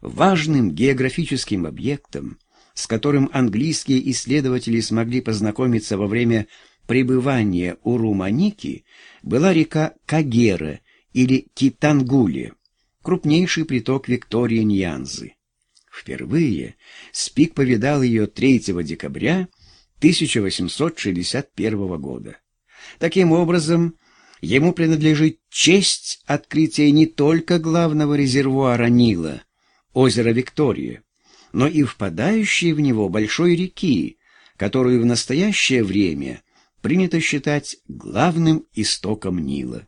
Важным географическим объектом, с которым английские исследователи смогли познакомиться во время пребывания у Руманики, была река Кагера или Китангули, крупнейший приток Виктории Ньянзы. Впервые Спик повидал ее 3 декабря 1861 года. Таким образом, ему принадлежит честь открытия не только главного резервуара Нила, озера Виктория, но и впадающей в него большой реки, которую в настоящее время принято считать главным истоком Нила.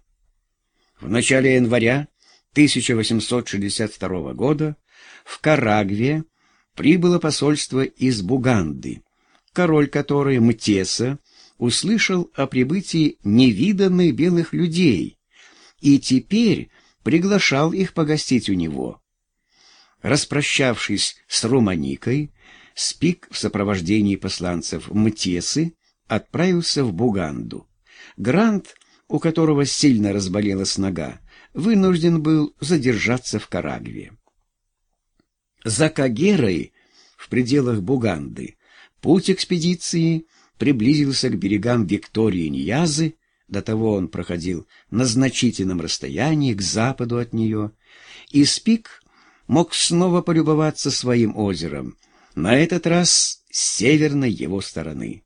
В начале января 1862 года в Карагве прибыло посольство из Буганды, король которой Мтеса услышал о прибытии невиданных белых людей и теперь приглашал их погостить у него. Распрощавшись с Романикой, Спик в сопровождении посланцев Мтесы отправился в Буганду. Грант, у которого сильно разболелась нога, вынужден был задержаться в Карагве. За Кагерой, в пределах Буганды, путь экспедиции приблизился к берегам Виктории Ниязы, до того он проходил на значительном расстоянии к западу от нее, и Спик мог снова полюбоваться своим озером, на этот раз с северной его стороны.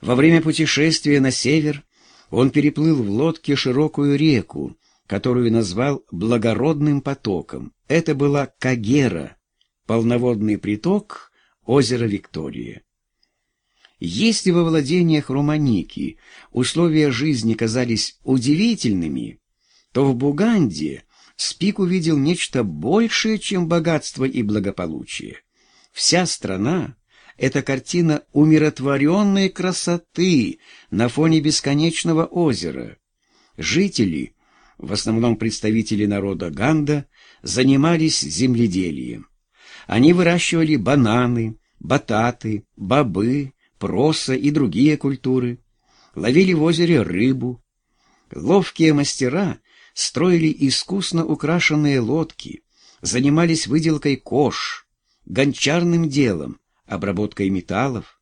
Во время путешествия на север он переплыл в лодке широкую реку, которую назвал Благородным потоком. Это была Кагера, полноводный приток озера Виктория. Если во владениях Руманики условия жизни казались удивительными, то в Буганде Спик увидел нечто большее, чем богатство и благополучие. Вся страна — это картина умиротворенной красоты на фоне бесконечного озера. Жители, в основном представители народа Ганда, занимались земледелием. Они выращивали бананы, бататы, бобы, проса и другие культуры, ловили в озере рыбу. Ловкие мастера строили искусно украшенные лодки, занимались выделкой кож, гончарным делом, обработкой металлов.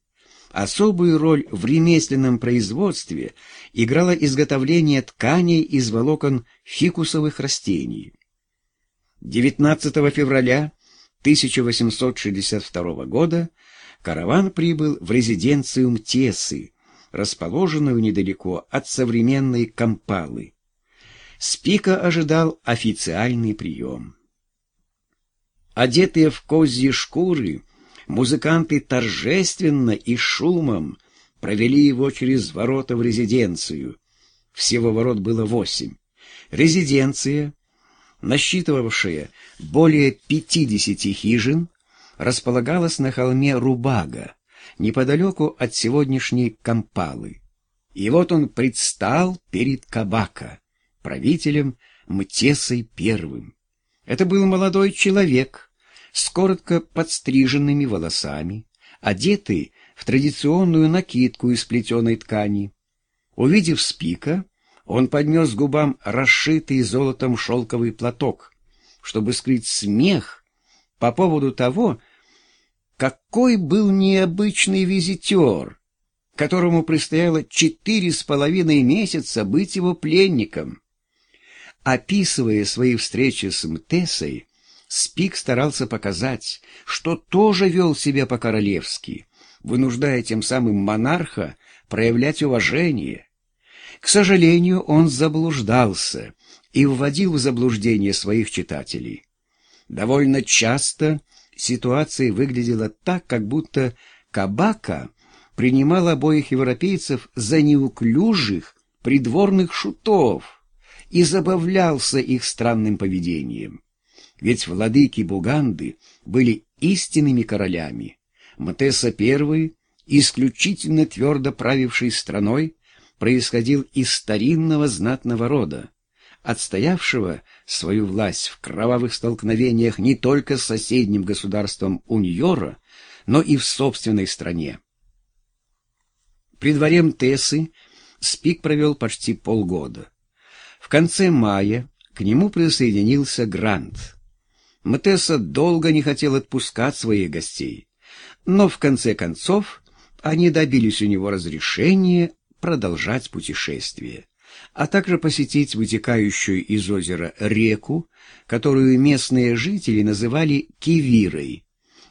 Особую роль в ремесленном производстве играло изготовление тканей из волокон фикусовых растений. 19 февраля 1862 года караван прибыл в резиденцию Мтесы, расположенную недалеко от современной Кампалы. Спика ожидал официальный прием. Одетые в козьи шкуры, музыканты торжественно и шумом провели его через ворота в резиденцию. Всего ворот было восемь. Резиденция, насчитывавшая более пятидесяти хижин, располагалась на холме Рубага, неподалеку от сегодняшней Кампалы. И вот он предстал перед Кабака, правителем Мтесой Первым. Это был молодой человек с коротко подстриженными волосами, одетый в традиционную накидку из плетеной ткани. Увидев Спика, он поднес губам расшитый золотом шелковый платок, чтобы скрыть смех по поводу того, какой был необычный визитер, которому предстояло четыре с половиной месяца быть его пленником. Описывая свои встречи с Мтесой, Спик старался показать, что тоже вел себя по-королевски, вынуждая тем самым монарха проявлять уважение. К сожалению, он заблуждался и вводил в заблуждение своих читателей. Довольно часто ситуация выглядела так, как будто Кабака принимал обоих европейцев за неуклюжих придворных шутов и забавлялся их странным поведением. Ведь владыки Буганды были истинными королями. Мтеса I, исключительно твердо правивший страной, происходил из старинного знатного рода отстоявшего свою власть в кровавых столкновениях не только с соседним государством Уньора, но и в собственной стране. При дворе Мтесы Спик провел почти полгода. В конце мая к нему присоединился Грант. Мтеса долго не хотел отпускать своих гостей, но в конце концов они добились у него разрешения продолжать путешествие, а также посетить вытекающую из озера реку, которую местные жители называли Кивирой,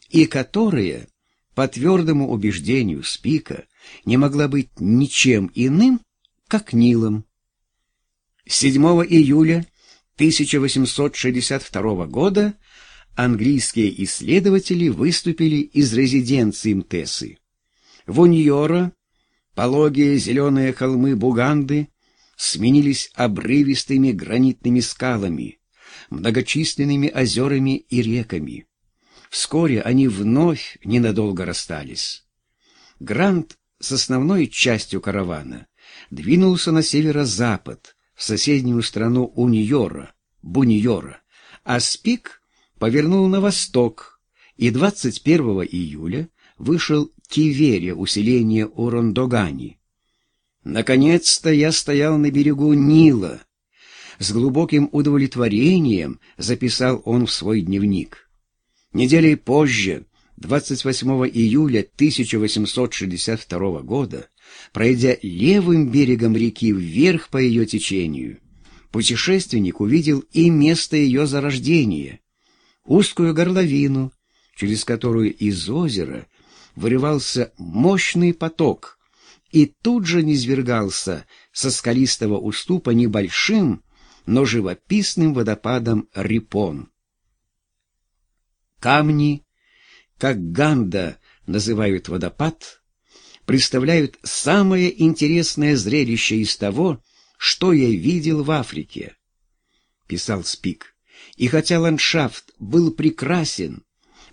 и которая, по твердому убеждению Спика, не могла быть ничем иным, как Нилом. 7 июля 1862 года английские исследователи выступили из резиденции Мтесы. Вуньора, пологие зеленые холмы Буганды сменились обрывистыми гранитными скалами, многочисленными озерами и реками. Вскоре они вновь ненадолго расстались. Грант с основной частью каравана двинулся на северо-запад, в соседнюю страну Уньора, Буньора, а Спик повернул на восток и 21 июля вышел Кивере, усиление Урондогани. Наконец-то я стоял на берегу Нила. С глубоким удовлетворением записал он в свой дневник. Неделей позже, 28 июля 1862 года, пройдя левым берегом реки вверх по ее течению, путешественник увидел и место ее зарождения, узкую горловину, через которую из озера вырывался мощный поток и тут же низвергался со скалистого уступа небольшим, но живописным водопадом Рипон. Камни, как Ганда называют водопад, представляют самое интересное зрелище из того, что я видел в Африке, — писал Спик. И хотя ландшафт был прекрасен,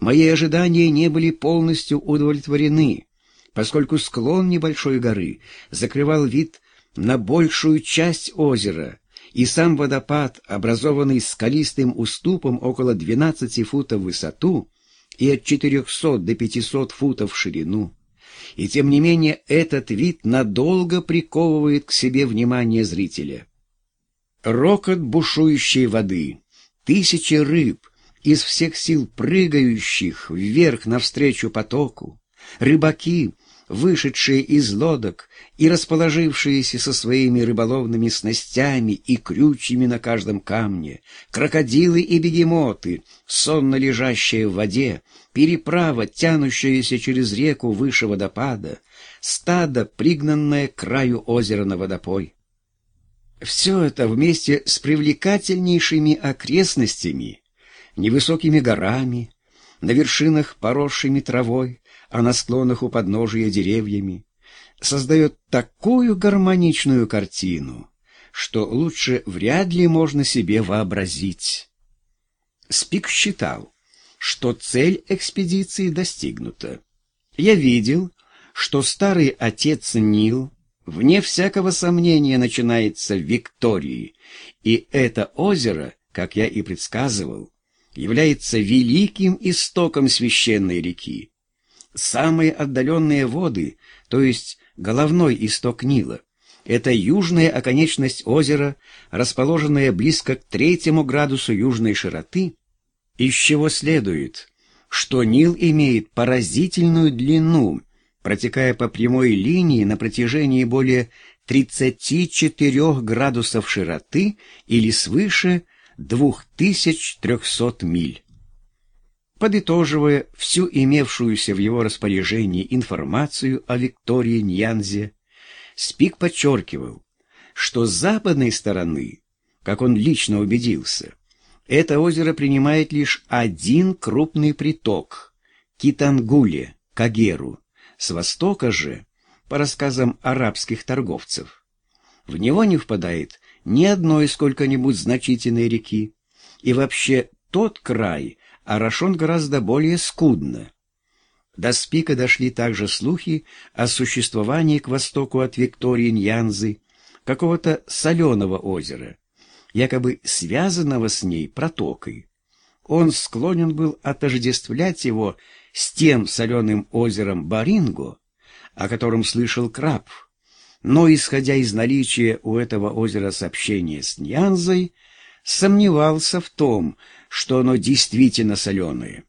мои ожидания не были полностью удовлетворены, поскольку склон небольшой горы закрывал вид на большую часть озера, и сам водопад, образованный скалистым уступом около 12 футов в высоту и от 400 до 500 футов в ширину, и тем не менее этот вид надолго приковывает к себе внимание зрителя. Рокот бушующей воды, тысячи рыб, из всех сил прыгающих вверх навстречу потоку, рыбаки, вышедшие из лодок и расположившиеся со своими рыболовными снастями и крючьями на каждом камне, крокодилы и бегемоты, сонно лежащие в воде, переправа, тянущаяся через реку выше водопада, стадо, пригнанное к краю озера на водопой. Все это вместе с привлекательнейшими окрестностями, невысокими горами, на вершинах поросшими травой, а на склонах у подножия деревьями, создает такую гармоничную картину, что лучше вряд ли можно себе вообразить. Спик считал, что цель экспедиции достигнута. Я видел, что старый отец Нил, вне всякого сомнения, начинается в Виктории, и это озеро, как я и предсказывал, является великим истоком священной реки. Самые отдаленные воды, то есть головной исток Нила, это южная оконечность озера, расположенная близко к третьему градусу южной широты, из чего следует, что Нил имеет поразительную длину, протекая по прямой линии на протяжении более 34 градусов широты или свыше 2300 миль. Подытоживая всю имевшуюся в его распоряжении информацию о Виктории Ньянзе, Спик подчеркивал, что с западной стороны, как он лично убедился, это озеро принимает лишь один крупный приток – Китангуле, Кагеру, с востока же, по рассказам арабских торговцев. В него не впадает ни одной сколько-нибудь значительной реки, и вообще тот край орошен гораздо более скудно. До Спика дошли также слухи о существовании к востоку от Виктории Ньянзы какого-то соленого озера, якобы связанного с ней протокой. Он склонен был отождествлять его с тем соленым озером Баринго, о котором слышал краб, но, исходя из наличия у этого озера сообщения с Ньянзой, сомневался в том, что оно действительно соленое.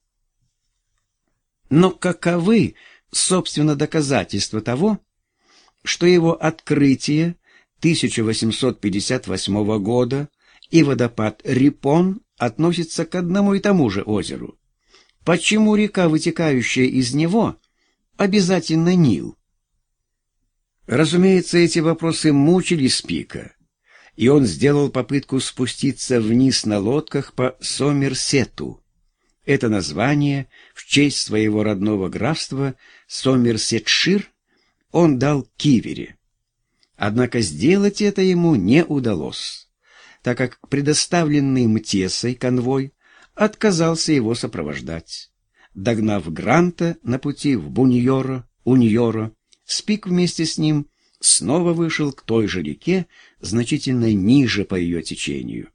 Но каковы, собственно, доказательства того, что его открытие 1858 года и водопад Рипон относятся к одному и тому же озеру? Почему река, вытекающая из него, обязательно Нил? Разумеется, эти вопросы мучили Спика, и он сделал попытку спуститься вниз на лодках по Сомерсету. Это название в честь своего родного графства Сомерсетшир он дал Кивере. Однако сделать это ему не удалось, так как предоставленный Мтесой конвой отказался его сопровождать. Догнав Гранта на пути в Буньоро, Уньоро, Спик вместе с ним снова вышел к той же реке, значительно ниже по ее течению.